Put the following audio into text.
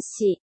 市